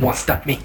won't stop me.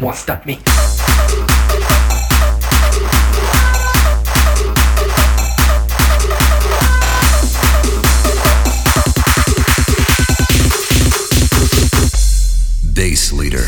Won't stop me. Bass leader.